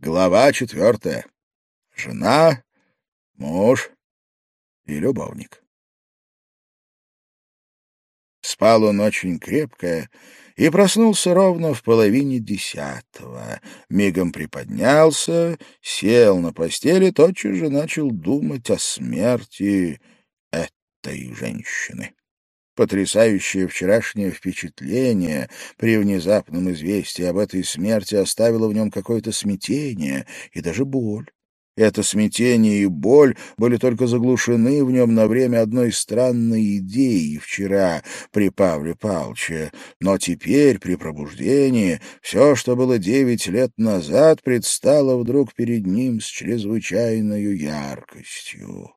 Глава четвертая. Жена, муж и любовник. Спал он очень крепко и проснулся ровно в половине десятого. Мигом приподнялся, сел на постели, тотчас же начал думать о смерти этой женщины. Потрясающее вчерашнее впечатление при внезапном известии об этой смерти оставило в нем какое-то смятение и даже боль. Это смятение и боль были только заглушены в нем на время одной странной идеи вчера при Павле Павловиче. Но теперь, при пробуждении, все, что было девять лет назад, предстало вдруг перед ним с чрезвычайной яркостью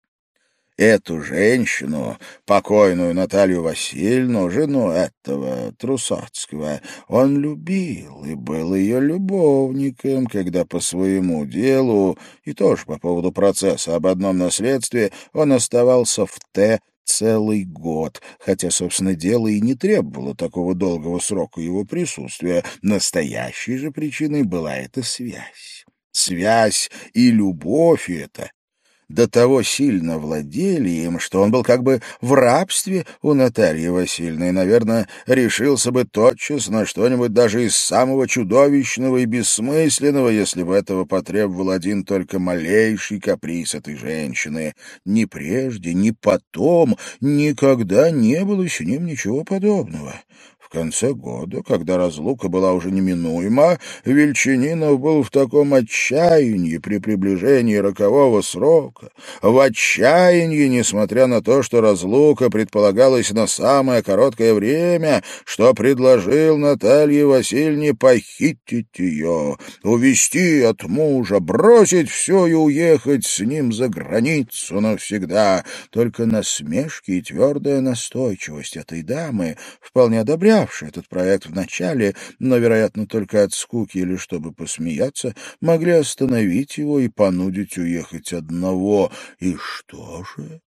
эту женщину, покойную Наталью Васильевну, жену этого Трусоцкого, он любил и был ее любовником, когда по своему делу, и тоже по поводу процесса об одном наследстве, он оставался в Т целый год, хотя, собственно, дело и не требовало такого долгого срока его присутствия. Настоящей же причиной была эта связь. Связь и любовь эта до того сильно владели им, что он был как бы в рабстве у Натальи Васильевны и, наверное, решился бы тотчас на что-нибудь даже из самого чудовищного и бессмысленного, если бы этого потребовал один только малейший каприз этой женщины. Ни прежде, ни потом никогда не было с ним ничего подобного конце года, когда разлука была уже неминуема, Вельчининов был в таком отчаянии при приближении рокового срока, в отчаянии, несмотря на то, что разлука предполагалась на самое короткое время, что предложил Наталье Васильевне похитить ее, увести от мужа, бросить все и уехать с ним за границу навсегда. Только насмешки и твердая настойчивость этой дамы вполне одобряли начавшие этот проект в начале, но, вероятно, только от скуки или чтобы посмеяться, могли остановить его и понудить уехать одного. И что же?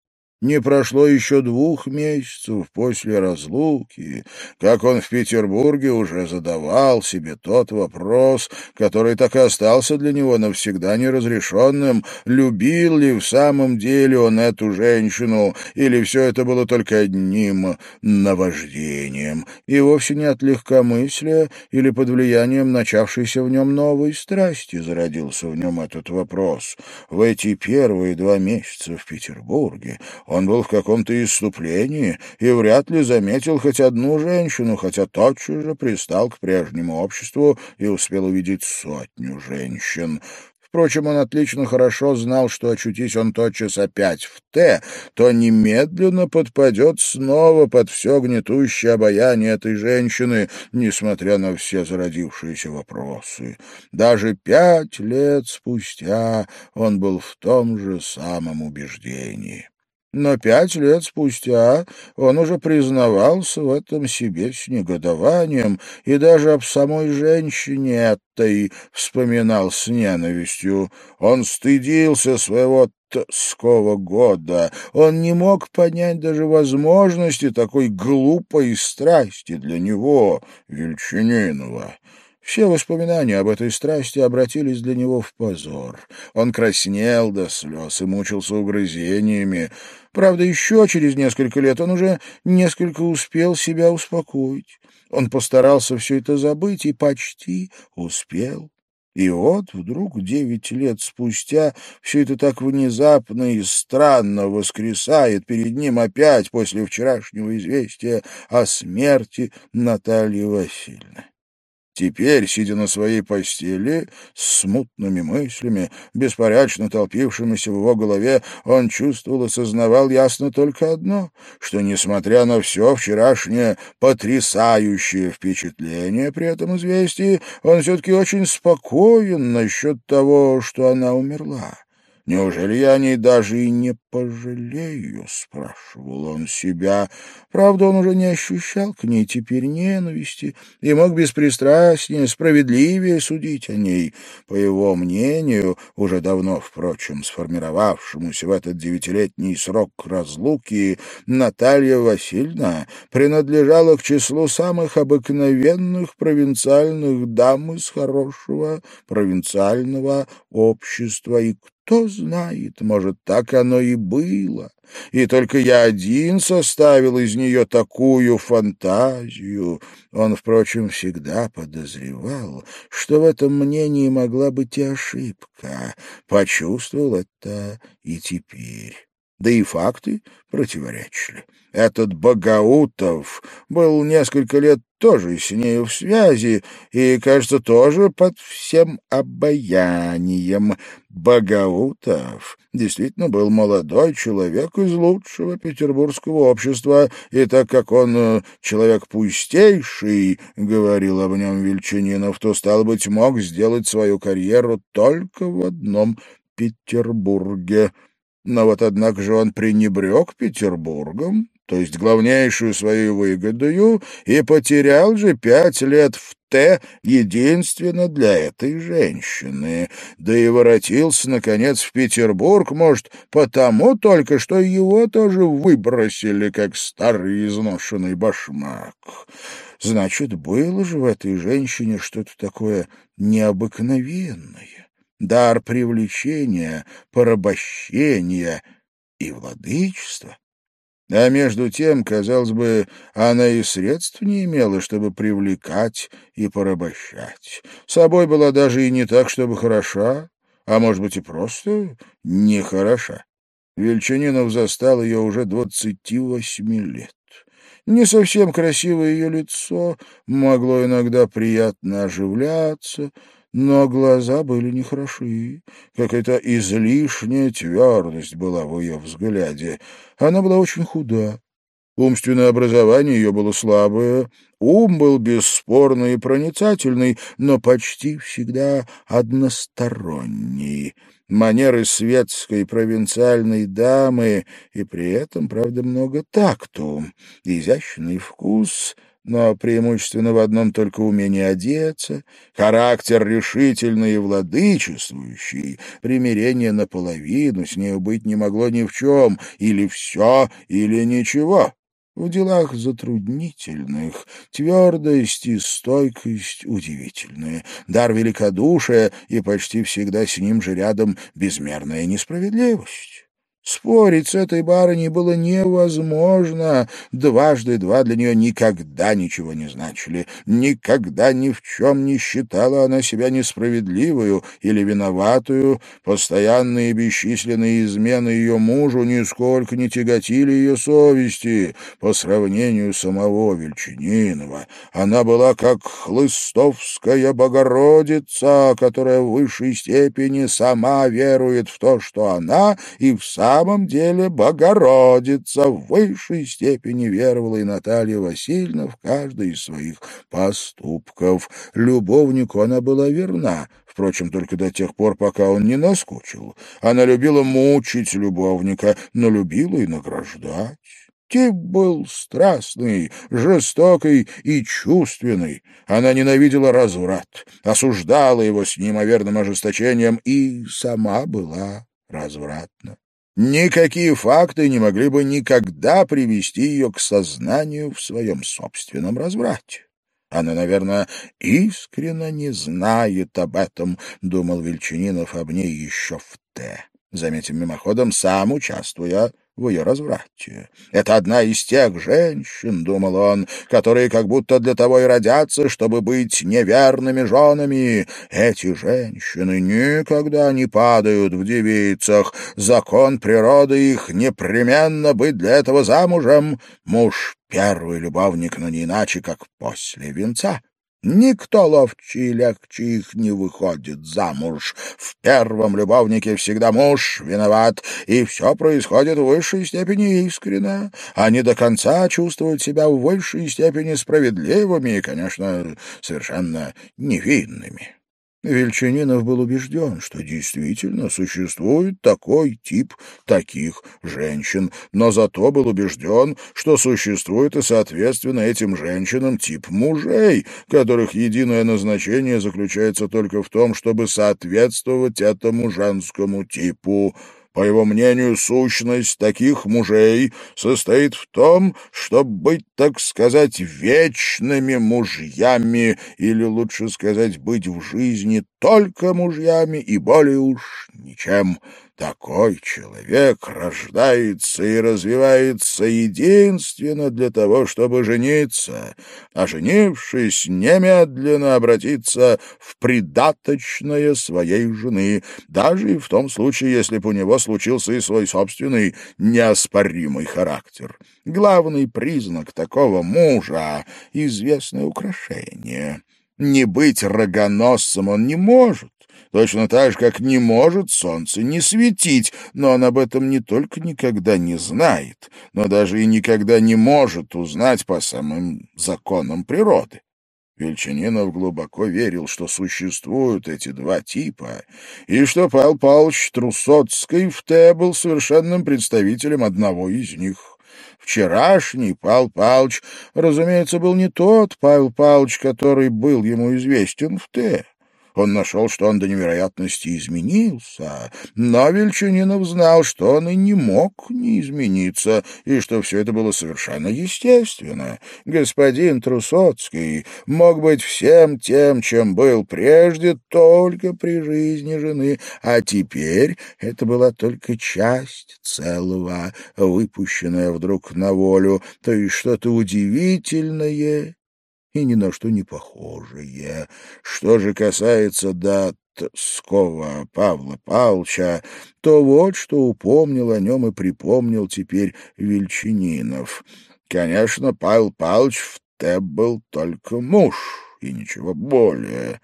Не прошло еще двух месяцев после разлуки, как он в Петербурге уже задавал себе тот вопрос, который так и остался для него навсегда неразрешенным, любил ли в самом деле он эту женщину, или все это было только одним наваждением, и вовсе не от легкомыслия или под влиянием начавшейся в нем новой страсти зародился в нем этот вопрос. В эти первые два месяца в Петербурге он был в каком-то исступлении и вряд ли заметил хоть одну женщину, хотя тотчас же пристал к прежнему обществу и успел увидеть сотню женщин. Впрочем, он отлично хорошо знал, что очутись он тотчас опять в «Т», то немедленно подпадет снова под все гнетущее обаяние этой женщины, несмотря на все зародившиеся вопросы. Даже пять лет спустя он был в том же самом убеждении. Но пять лет спустя он уже признавался в этом себе с негодованием и даже об самой женщине этой вспоминал с ненавистью. Он стыдился своего тского года. Он не мог понять даже возможности такой глупой страсти для него, Вельчининова. Все воспоминания об этой страсти обратились для него в позор. Он краснел до слез и мучился угрызениями. Правда, еще через несколько лет он уже несколько успел себя успокоить. Он постарался все это забыть и почти успел. И вот вдруг девять лет спустя все это так внезапно и странно воскресает перед ним опять после вчерашнего известия о смерти Натальи Васильевны. Теперь, сидя на своей постели, с смутными мыслями, беспорядочно толпившимися в его голове, он чувствовал и сознавал ясно только одно, что, несмотря на все вчерашнее потрясающее впечатление при этом известии, он все-таки очень спокоен насчет того, что она умерла. Неужели я о ней даже и не пожалею? — спрашивал он себя. Правда, он уже не ощущал к ней теперь ненависти и мог беспристрастнее, справедливее судить о ней. По его мнению, уже давно, впрочем, сформировавшемуся в этот девятилетний срок разлуки, Наталья Васильевна принадлежала к числу самых обыкновенных провинциальных дам из хорошего провинциального общества, и кто знает, может, так оно и было. И только я один составил из нее такую фантазию. Он, впрочем, всегда подозревал, что в этом мнении могла быть и ошибка. Почувствовал это и теперь. Да и факты противоречили. Этот Богаутов был несколько лет тоже с нею в связи и, кажется, тоже под всем обаянием. Богаутов действительно был молодой человек из лучшего петербургского общества, и так как он э, человек пустейший, — говорил об нем Вельчининов, — то, стал быть, мог сделать свою карьеру только в одном Петербурге. Но вот, однако же, он пренебрег Петербургом, то есть главнейшую свою выгодою, и потерял же пять лет в Т единственно для этой женщины. Да и воротился, наконец, в Петербург, может, потому только, что его тоже выбросили, как старый изношенный башмак. Значит, было же в этой женщине что-то такое необыкновенное. Дар привлечения, порабощения и владычества. А между тем, казалось бы, она и средств не имела, чтобы привлекать и порабощать. Собой была даже и не так, чтобы хороша, а, может быть, и просто нехороша. Вельчанинов застал ее уже двадцати восьми лет. Не совсем красивое ее лицо могло иногда приятно оживляться, но глаза были нехороши. Какая-то излишняя твердость была в ее взгляде. Она была очень худа. Умственное образование ее было слабое, ум был бесспорный и проницательный, но почти всегда односторонний. Манеры светской провинциальной дамы, и при этом, правда, много такту, изящный вкус — но преимущественно в одном только умении одеться, характер решительный и владычествующий, примирение наполовину с нею быть не могло ни в чем, или все, или ничего. В делах затруднительных твердость и стойкость удивительные, дар великодушия и почти всегда с ним же рядом безмерная несправедливость. Спорить с этой барыней было невозможно. Дважды два для нее никогда ничего не значили. Никогда ни в чем не считала она себя несправедливую или виноватую. Постоянные бесчисленные измены ее мужу нисколько не тяготили ее совести. По сравнению самого Вельчининова она была как хлыстовская Богородица, которая в высшей степени сама верует в то, что она и в самом самом деле Богородица в высшей степени веровала и Наталья Васильевна в каждый из своих поступков. Любовнику она была верна, впрочем, только до тех пор, пока он не наскучил. Она любила мучить любовника, но любила и награждать. Тип был страстный, жестокий и чувственный. Она ненавидела разврат, осуждала его с неимоверным ожесточением и сама была развратна. Никакие факты не могли бы никогда привести ее к сознанию в своем собственном разврате. Она, наверное, искренне не знает об этом, — думал Вельчининов об ней еще в «Т». Заметим мимоходом, сам участвуя в ее разврате. Это одна из тех женщин, — думал он, — которые как будто для того и родятся, чтобы быть неверными женами. Эти женщины никогда не падают в девицах. Закон природы их непременно быть для этого замужем. Муж — первый любовник, но не иначе, как после венца. Никто ловче и легче их не выходит замуж. В первом любовнике всегда муж виноват, и все происходит в высшей степени искренно. Они до конца чувствуют себя в высшей степени справедливыми и, конечно, совершенно невинными. Вельчанинов был убежден, что действительно существует такой тип таких женщин, но зато был убежден, что существует и, соответственно, этим женщинам тип мужей, которых единое назначение заключается только в том, чтобы соответствовать этому женскому типу. По его мнению, сущность таких мужей состоит в том, чтобы быть, так сказать, вечными мужьями, или, лучше сказать, быть в жизни только мужьями и более уж ничем. Такой человек рождается и развивается единственно для того, чтобы жениться, а женившись, немедленно обратиться в предаточное своей жены, даже и в том случае, если бы у него случился и свой собственный неоспоримый характер. Главный признак такого мужа — известное украшение. Не быть рогоносцем он не может, точно так же, как не может солнце не светить, но он об этом не только никогда не знает, но даже и никогда не может узнать по самым законам природы. Вельчанинов глубоко верил, что существуют эти два типа, и что Павел Павлович Трусоцкий в Т был совершенным представителем одного из них. Вчерашний Павел Павлович, разумеется, был не тот Павел Павлович, который был ему известен в Т. Он нашел, что он до невероятности изменился, но Вельчанинов знал, что он и не мог не измениться, и что все это было совершенно естественно. Господин Трусоцкий мог быть всем тем, чем был прежде, только при жизни жены, а теперь это была только часть целого, выпущенная вдруг на волю, то есть что-то удивительное и ни на что не похожее. Что же касается датского Павла Павловича, то вот что упомнил о нем и припомнил теперь Вельчининов. Конечно, Павел Павлович в Т был только муж, и ничего более.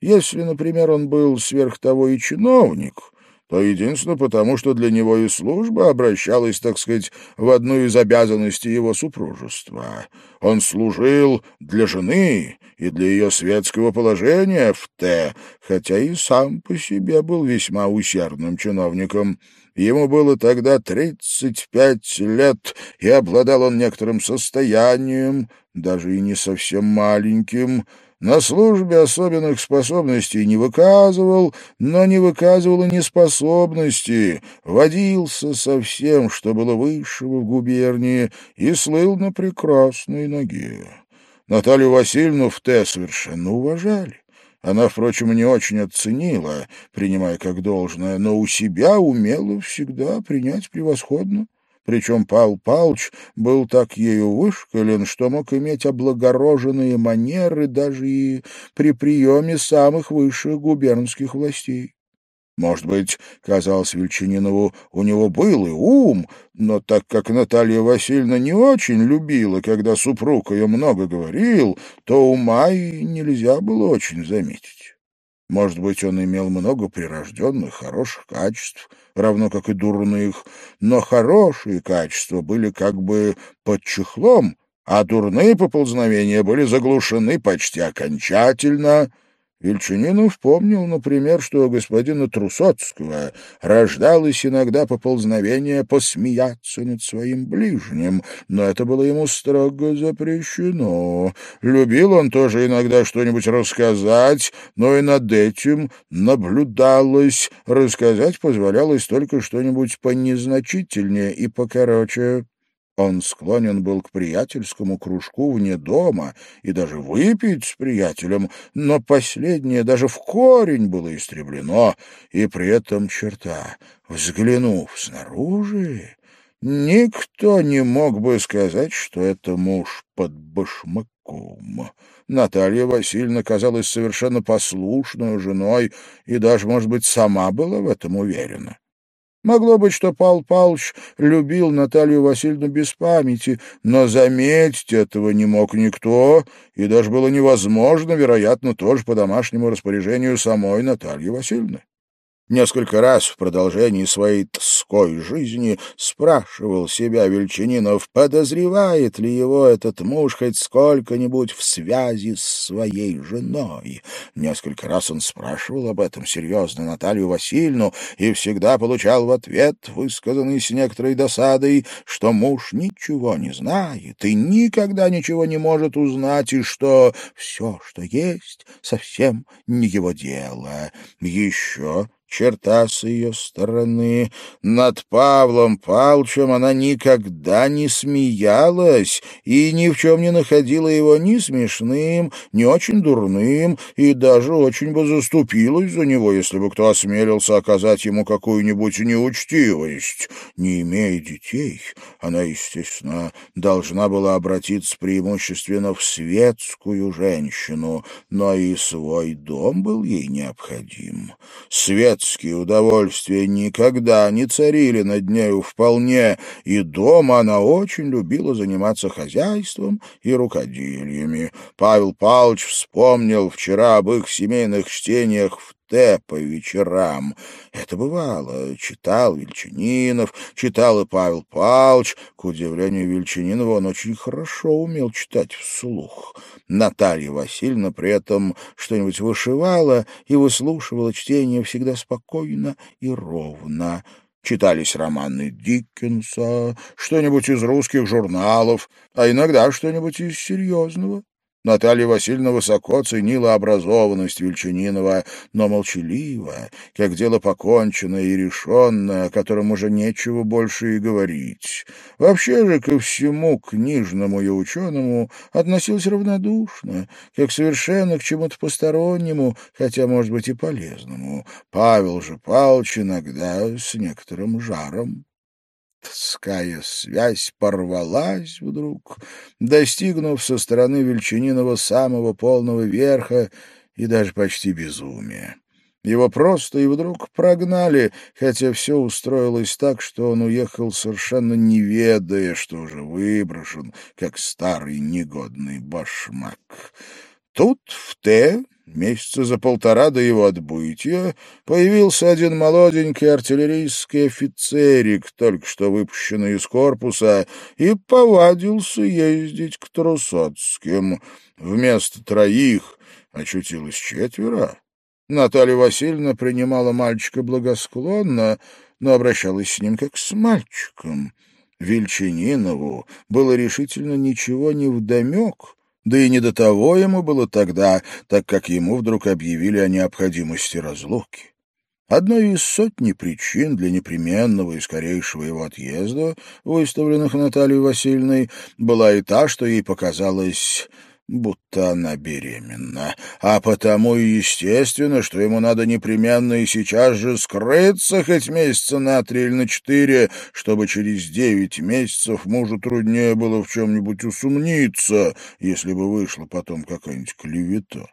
Если, например, он был сверх того и чиновник — то единственно потому, что для него и служба обращалась, так сказать, в одну из обязанностей его супружества. Он служил для жены и для ее светского положения в Т, хотя и сам по себе был весьма усердным чиновником. Ему было тогда тридцать пять лет, и обладал он некоторым состоянием, даже и не совсем маленьким, на службе особенных способностей не выказывал, но не выказывал и неспособности, водился со всем, что было высшего в губернии, и слыл на прекрасной ноге. Наталью Васильевну в Т совершенно уважали. Она, впрочем, не очень оценила, принимая как должное, но у себя умела всегда принять превосходно. Причем Павел Павлович был так ею вышкален, что мог иметь облагороженные манеры даже и при приеме самых высших губернских властей. Может быть, казалось Вельчининову, у него был и ум, но так как Наталья Васильевна не очень любила, когда супруг ее много говорил, то ума и нельзя было очень заметить. Может быть, он имел много прирожденных хороших качеств, равно как и дурных, но хорошие качества были как бы под чехлом, а дурные поползновения были заглушены почти окончательно — Вельчининов помнил, например, что у господина Трусоцкого рождалось иногда поползновение посмеяться над своим ближним, но это было ему строго запрещено. Любил он тоже иногда что-нибудь рассказать, но и над этим наблюдалось. Рассказать позволялось только что-нибудь понезначительнее и покороче. Он склонен был к приятельскому кружку вне дома и даже выпить с приятелем, но последнее даже в корень было истреблено, и при этом черта, взглянув снаружи, никто не мог бы сказать, что это муж под башмаком. Наталья Васильевна казалась совершенно послушной женой и даже, может быть, сама была в этом уверена. Могло быть, что Павел Павлович любил Наталью Васильевну без памяти, но заметить этого не мог никто, и даже было невозможно, вероятно, тоже по домашнему распоряжению самой Натальи Васильевны. Несколько раз в продолжении своей тской жизни спрашивал себя Вельчининов, подозревает ли его этот муж хоть сколько-нибудь в связи с своей женой. Несколько раз он спрашивал об этом серьезно Наталью Васильевну и всегда получал в ответ, высказанный с некоторой досадой, что муж ничего не знает и никогда ничего не может узнать, и что все, что есть, совсем не его дело. Еще черта с ее стороны. Над Павлом Павловичем она никогда не смеялась и ни в чем не находила его ни смешным, ни очень дурным, и даже очень бы заступилась за него, если бы кто осмелился оказать ему какую-нибудь неучтивость. Не имея детей, она, естественно, должна была обратиться преимущественно в светскую женщину, но и свой дом был ей необходим. Свет светские удовольствия никогда не царили над нею вполне, и дома она очень любила заниматься хозяйством и рукоделиями. Павел Павлович вспомнил вчера об их семейных чтениях в Т по вечерам. Это бывало. Читал Вельчининов, читал и Павел Павлович. К удивлению Вельчининова, он очень хорошо умел читать вслух. Наталья Васильевна при этом что-нибудь вышивала и выслушивала чтение всегда спокойно и ровно. Читались романы Диккенса, что-нибудь из русских журналов, а иногда что-нибудь из серьезного. Наталья Васильевна высоко ценила образованность Вельчининова, но молчаливо, как дело поконченное и решенное, о котором уже нечего больше и говорить. Вообще же ко всему книжному и ученому относился равнодушно, как совершенно к чему-то постороннему, хотя, может быть, и полезному. Павел же Павлович иногда с некоторым жаром Тская связь порвалась вдруг, достигнув со стороны Вельчининова самого полного верха и даже почти безумия. Его просто и вдруг прогнали, хотя все устроилось так, что он уехал совершенно не ведая, что уже выброшен, как старый негодный башмак. Тут в Т Месяца за полтора до его отбытия появился один молоденький артиллерийский офицерик, только что выпущенный из корпуса, и повадился ездить к Трусоцким. Вместо троих очутилось четверо. Наталья Васильевна принимала мальчика благосклонно, но обращалась с ним как с мальчиком. Вельчининову было решительно ничего не вдомек — да и не до того ему было тогда, так как ему вдруг объявили о необходимости разлуки. Одной из сотни причин для непременного и скорейшего его отъезда, выставленных Натальей Васильевной, была и та, что ей показалось будто она беременна, а потому и естественно, что ему надо непременно и сейчас же скрыться хоть месяца на три или на четыре, чтобы через девять месяцев мужу труднее было в чем-нибудь усомниться, если бы вышла потом какая-нибудь клевета.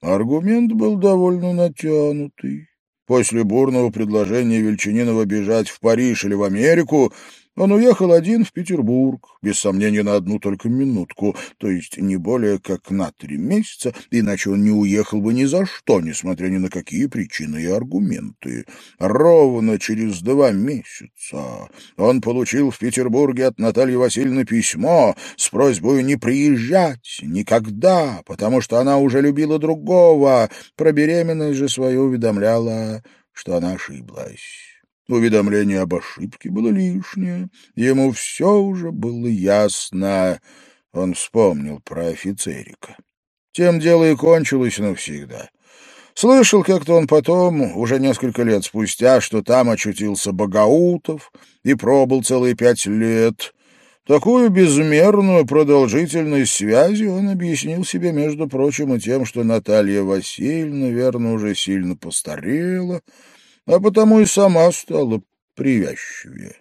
Аргумент был довольно натянутый. После бурного предложения Вельчининова бежать в Париж или в Америку он уехал один в Петербург, без сомнения, на одну только минутку, то есть не более как на три месяца, иначе он не уехал бы ни за что, несмотря ни на какие причины и аргументы. Ровно через два месяца он получил в Петербурге от Натальи Васильевны письмо с просьбой не приезжать никогда, потому что она уже любила другого, про беременность же свою уведомляла, что она ошиблась. Уведомление об ошибке было лишнее. Ему все уже было ясно. Он вспомнил про офицерика. Тем дело и кончилось навсегда. Слышал как-то он потом, уже несколько лет спустя, что там очутился Богаутов и пробыл целые пять лет. Такую безмерную продолжительность связи он объяснил себе, между прочим, и тем, что Наталья Васильевна, верно, уже сильно постарела, а потому и сама стала привязчивее.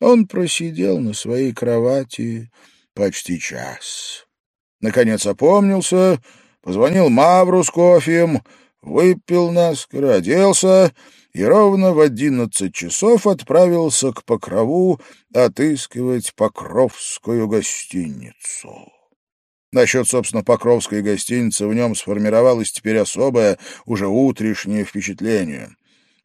Он просидел на своей кровати почти час. Наконец опомнился, позвонил Мавру с кофеем, выпил наскоро, оделся и ровно в одиннадцать часов отправился к Покрову отыскивать Покровскую гостиницу. Насчет, собственно, Покровской гостиницы в нем сформировалось теперь особое, уже утрешнее впечатление.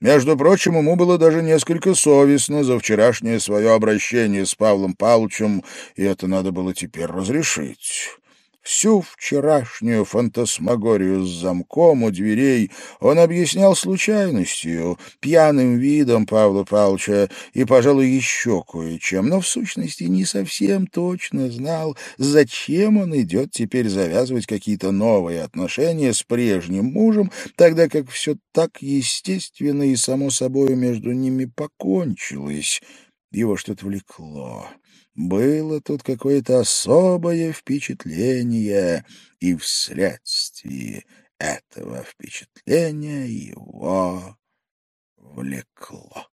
Между прочим, ему было даже несколько совестно за вчерашнее свое обращение с Павлом Павловичем, и это надо было теперь разрешить. Всю вчерашнюю фантасмагорию с замком у дверей он объяснял случайностью, пьяным видом Павла Павловича и, пожалуй, еще кое-чем, но в сущности не совсем точно знал, зачем он идет теперь завязывать какие-то новые отношения с прежним мужем, тогда как все так естественно и само собой между ними покончилось. Его что-то влекло. Было тут какое-то особое впечатление, и вследствие этого впечатления его влекло.